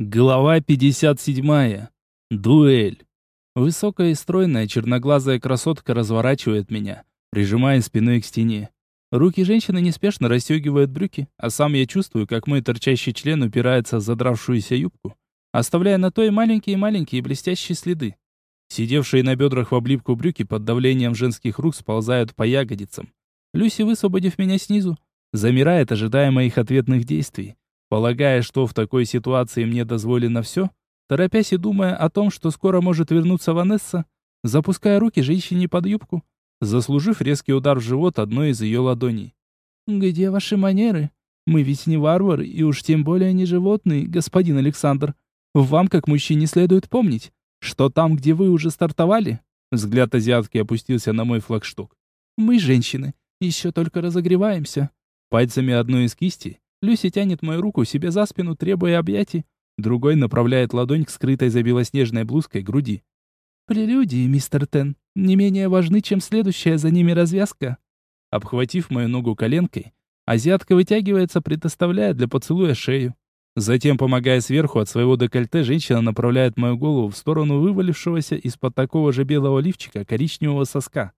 Глава 57. Дуэль. Высокая и стройная черноглазая красотка разворачивает меня, прижимая спиной к стене. Руки женщины неспешно расстегивают брюки, а сам я чувствую, как мой торчащий член упирается в задравшуюся юбку, оставляя на той маленькие-маленькие блестящие следы. Сидевшие на бедрах в облипку брюки под давлением женских рук сползают по ягодицам. Люси, высвободив меня снизу, замирает, ожидая моих ответных действий. Полагая, что в такой ситуации мне дозволено все, торопясь и думая о том, что скоро может вернуться Ванесса, запуская руки женщине под юбку, заслужив резкий удар в живот одной из ее ладоней. «Где ваши манеры? Мы ведь не варвары, и уж тем более не животные, господин Александр. Вам, как мужчине, следует помнить, что там, где вы уже стартовали...» Взгляд азиатки опустился на мой флагшток. «Мы, женщины, еще только разогреваемся». Пальцами одной из кистей Люси тянет мою руку себе за спину, требуя объятий. Другой направляет ладонь к скрытой за белоснежной блузкой груди. «Прелюдии, мистер Тен, не менее важны, чем следующая за ними развязка». Обхватив мою ногу коленкой, азиатка вытягивается, предоставляя для поцелуя шею. Затем, помогая сверху от своего декольте, женщина направляет мою голову в сторону вывалившегося из-под такого же белого лифчика коричневого соска.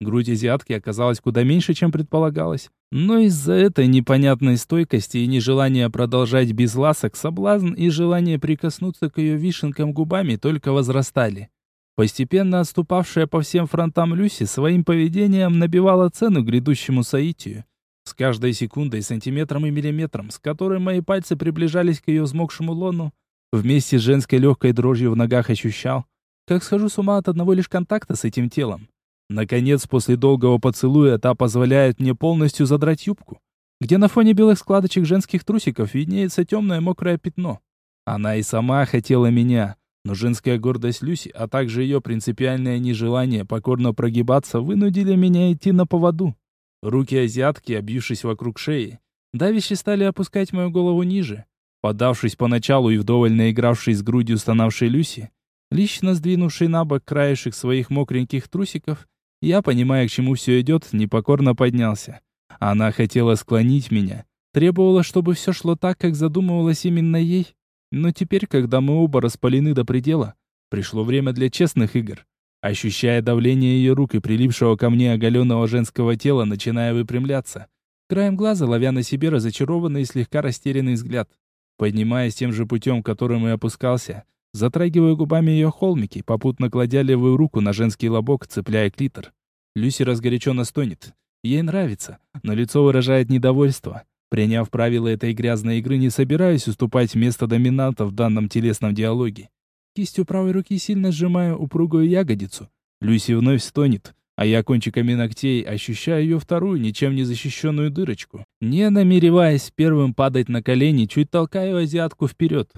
Грудь азиатки оказалась куда меньше, чем предполагалось. Но из-за этой непонятной стойкости и нежелания продолжать без ласок, соблазн и желание прикоснуться к ее вишенкам губами только возрастали. Постепенно отступавшая по всем фронтам Люси своим поведением набивала цену грядущему соитию. С каждой секундой, сантиметром и миллиметром, с которой мои пальцы приближались к ее взмокшему лону, вместе с женской легкой дрожью в ногах ощущал, как схожу с ума от одного лишь контакта с этим телом. Наконец, после долгого поцелуя, та позволяет мне полностью задрать юбку, где на фоне белых складочек женских трусиков виднеется темное мокрое пятно. Она и сама хотела меня, но женская гордость Люси, а также ее принципиальное нежелание покорно прогибаться, вынудили меня идти на поводу. Руки азиатки, обвившись вокруг шеи, давяще стали опускать мою голову ниже. Подавшись поначалу и вдоволь наигравшись с грудью стонавшей Люси, лично сдвинувший на бок краешек своих мокреньких трусиков, я, понимая, к чему все идет, непокорно поднялся. Она хотела склонить меня, требовала, чтобы все шло так, как задумывалось именно ей. Но теперь, когда мы оба распалены до предела, пришло время для честных игр. Ощущая давление ее рук и прилипшего ко мне оголенного женского тела, начиная выпрямляться, краем глаза ловя на себе разочарованный и слегка растерянный взгляд. Поднимаясь тем же путем, которым и опускался, Затрагиваю губами ее холмики, попутно кладя левую руку на женский лобок, цепляя клитор. Люси разгоряченно стонет. Ей нравится, но лицо выражает недовольство. Приняв правила этой грязной игры, не собираюсь уступать место доминанта в данном телесном диалоге. Кистью правой руки сильно сжимаю упругую ягодицу. Люси вновь стонет, а я кончиками ногтей ощущаю ее вторую, ничем не защищенную дырочку. Не намереваясь первым падать на колени, чуть толкаю азиатку вперед.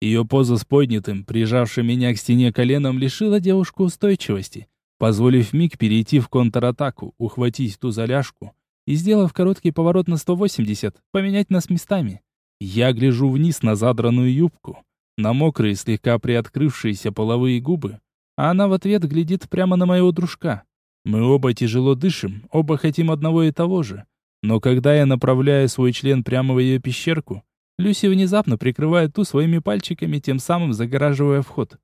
Ее поза с поднятым, прижавшим меня к стене коленом, лишила девушку устойчивости, позволив миг перейти в контратаку, ухватить ту заляжку и, сделав короткий поворот на 180, поменять нас местами. Я гляжу вниз на задранную юбку, на мокрые, слегка приоткрывшиеся половые губы, а она в ответ глядит прямо на моего дружка. Мы оба тяжело дышим, оба хотим одного и того же. Но когда я направляю свой член прямо в ее пещерку, Люси внезапно прикрывает ту своими пальчиками, тем самым загораживая вход.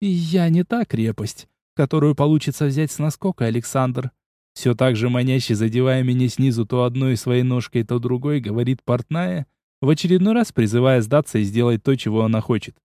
Я не та крепость, которую получится взять с наскока, Александр. Все так же маняще задевая меня снизу то одной своей ножкой, то другой, говорит портная, в очередной раз призывая сдаться и сделать то, чего она хочет.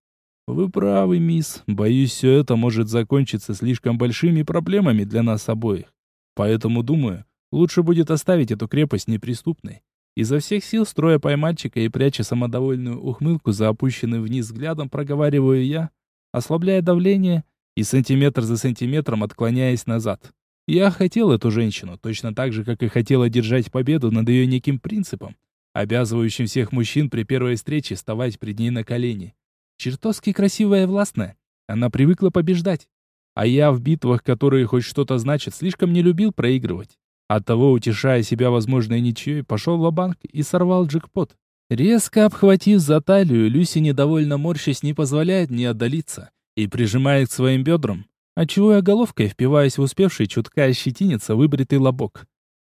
«Вы правы, мисс. Боюсь, все это может закончиться слишком большими проблемами для нас обоих. Поэтому, думаю, лучше будет оставить эту крепость неприступной. Изо всех сил, строя поймальчика и пряча самодовольную ухмылку за опущенным вниз взглядом, проговариваю я, ослабляя давление и сантиметр за сантиметром отклоняясь назад. Я хотел эту женщину, точно так же, как и хотел одержать победу над ее неким принципом, обязывающим всех мужчин при первой встрече вставать пред ней на колени. Чертовски красивая и властная. Она привыкла побеждать. А я в битвах, которые хоть что-то значат, слишком не любил проигрывать. Оттого, утешая себя возможной ничьей, пошел в банк и сорвал джекпот. Резко обхватив за талию, Люси недовольно морщась не позволяет мне отдалиться и прижимает к своим бедрам, отчего я головкой впиваюсь в успевший чутка ощетиниться выбритый лобок.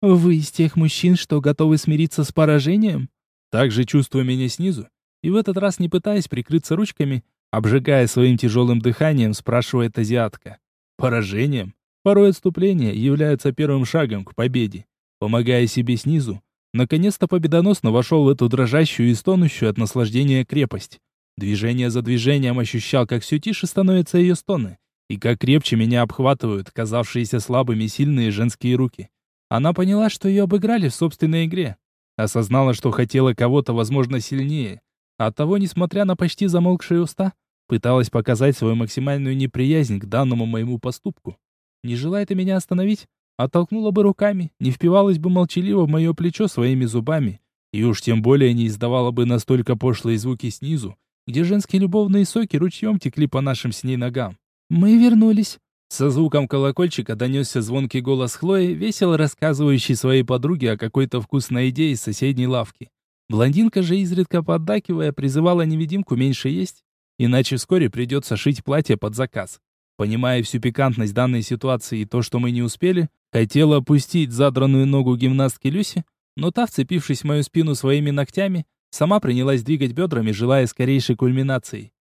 «Вы из тех мужчин, что готовы смириться с поражением?» Также чувствуя меня снизу, и в этот раз не пытаясь прикрыться ручками, обжигая своим тяжелым дыханием, спрашивает азиатка. Поражением? Порой отступление является первым шагом к победе. Помогая себе снизу, наконец-то победоносно вошел в эту дрожащую и стонущую от наслаждения крепость. Движение за движением ощущал, как все тише становятся ее стоны, и как крепче меня обхватывают казавшиеся слабыми сильные женские руки. Она поняла, что ее обыграли в собственной игре. Осознала, что хотела кого-то, возможно, сильнее. Оттого, несмотря на почти замолкшие уста, пыталась показать свою максимальную неприязнь к данному моему поступку. Не желая ты меня остановить, оттолкнула бы руками, не впивалась бы молчаливо в мое плечо своими зубами, и уж тем более не издавала бы настолько пошлые звуки снизу, где женские любовные соки ручьем текли по нашим с ней ногам. «Мы вернулись». Со звуком колокольчика донесся звонкий голос Хлои, весело рассказывающий своей подруге о какой-то вкусной идее из соседней лавки. Блондинка же, изредка поддакивая, призывала невидимку меньше есть, иначе вскоре придется шить платье под заказ. Понимая всю пикантность данной ситуации и то, что мы не успели, хотела опустить задранную ногу гимнастки Люси, но та, вцепившись в мою спину своими ногтями, сама принялась двигать бедрами, желая скорейшей кульминации.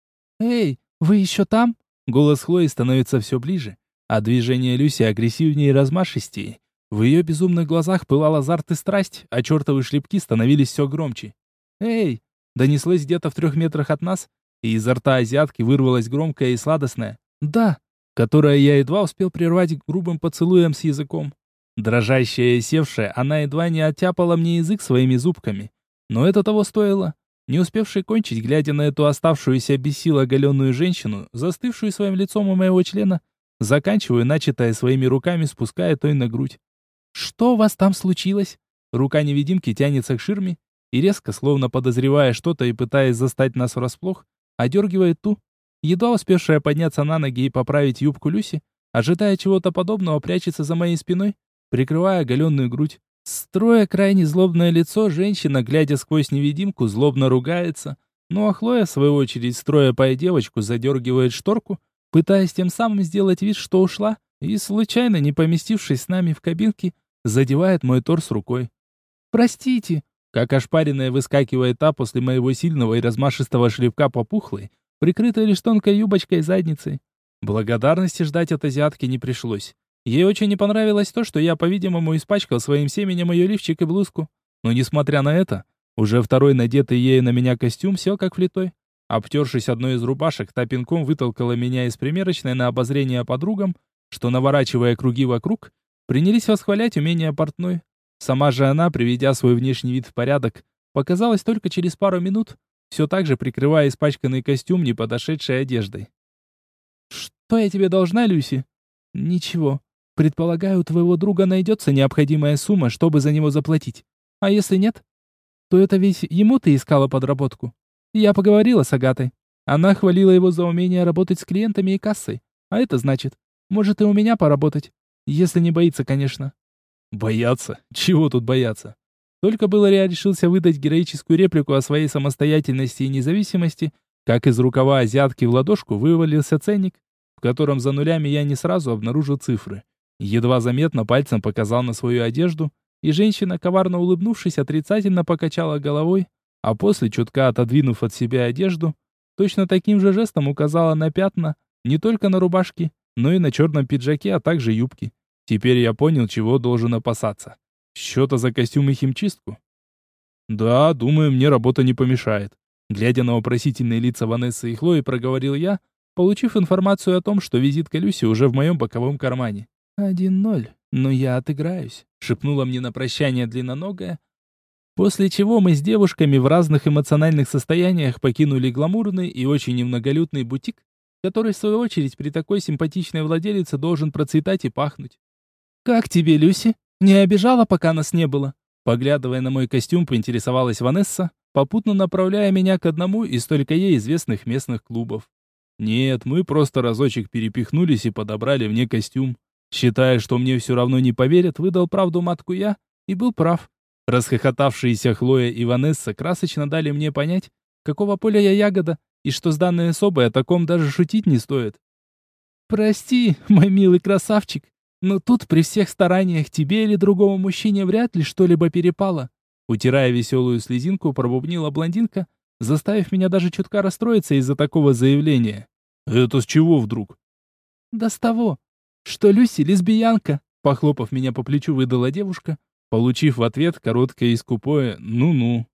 «Эй, вы еще там?» Голос Хлои становится все ближе, а движение Люси агрессивнее и размашистее. В ее безумных глазах пылал азарт и страсть, а чертовы шлепки становились все громче. «Эй!» Донеслось где-то в трех метрах от нас, и изо рта азиатки вырвалось громкое и сладостное «Да!», которое я едва успел прервать грубым поцелуем с языком. Дрожащая и севшая, она едва не оттяпала мне язык своими зубками. Но это того стоило. Не успевший кончить, глядя на эту оставшуюся без сил оголенную женщину, застывшую своим лицом у моего члена, заканчиваю начатое своими руками, спуская той на грудь. «Что у вас там случилось?» Рука невидимки тянется к ширме и резко, словно подозревая что-то и пытаясь застать нас врасплох, одергивает ту, едва успевшая подняться на ноги и поправить юбку Люси, ожидая чего-то подобного, прячется за моей спиной, прикрывая оголенную грудь. Строя крайне злобное лицо, женщина, глядя сквозь невидимку, злобно ругается. Ну а Хлоя, в свою очередь, строя по девочку, задергивает шторку, пытаясь тем самым сделать вид, что ушла, и, случайно не поместившись с нами в кабинке, задевает мой торс рукой. «Простите!» Как ошпаренная выскакивает та после моего сильного и размашистого шлепка по пухлой, прикрытой лишь тонкой юбочкой задницей. Благодарности ждать от азиатки не пришлось. Ей очень не понравилось то, что я, по-видимому, испачкал своим семенем ее лифчик и блузку. Но, несмотря на это, уже второй надетый ею на меня костюм сел как влитой. Обтершись одной из рубашек, та пинком вытолкала меня из примерочной на обозрение подругам, что, наворачивая круги вокруг, принялись восхвалять умение портной. Сама же она, приведя свой внешний вид в порядок, показалась только через пару минут, все так же прикрывая испачканный костюм неподошедшей одеждой. «Что я тебе должна, Люси?» «Ничего. Предполагаю, у твоего друга найдется необходимая сумма, чтобы за него заплатить. А если нет, то это ведь ему ты искала подработку. Я поговорила с Агатой. Она хвалила его за умение работать с клиентами и кассой. А это значит, может и у меня поработать. Если не боится, конечно. Бояться? Чего тут бояться? Только было я решился выдать героическую реплику о своей самостоятельности и независимости, как из рукава азиатки в ладошку вывалился ценник, в котором за нулями я не сразу обнаружил цифры. Едва заметно пальцем показал на свою одежду, и женщина, коварно улыбнувшись, отрицательно покачала головой, а после, чутка отодвинув от себя одежду, точно таким же жестом указала на пятна, не только на рубашке, но и на черном пиджаке, а также юбке. Теперь я понял, чего должен опасаться. Счета за костюм и химчистку? Да, думаю, мне работа не помешает. Глядя на вопросительные лица Ванессы и Хлои, проговорил я, получив информацию о том, что визит к Люси уже в моем боковом кармане. «Один ноль, но я отыграюсь», — шепнула мне на прощание длинноногая, после чего мы с девушками в разных эмоциональных состояниях покинули гламурный и очень немноголюдный бутик, который, в свою очередь, при такой симпатичной владелице должен процветать и пахнуть. «Как тебе, Люси? Не обижала, пока нас не было?» Поглядывая на мой костюм, поинтересовалась Ванесса, попутно направляя меня к одному из только ей известных местных клубов. «Нет, мы просто разочек перепихнулись и подобрали мне костюм. Считая, что мне все равно не поверят, выдал правду матку я и был прав. Расхохотавшиеся Хлоя и Ванесса красочно дали мне понять, какого поля я ягода, и что с данной особой о таком даже шутить не стоит. «Прости, мой милый красавчик, но тут при всех стараниях тебе или другому мужчине вряд ли что-либо перепало». Утирая веселую слезинку, пробубнила блондинка, заставив меня даже чутка расстроиться из-за такого заявления. «Это с чего вдруг?» «Да с того, что Люси лесбиянка», похлопав меня по плечу, выдала девушка, получив в ответ короткое и скупое «ну-ну».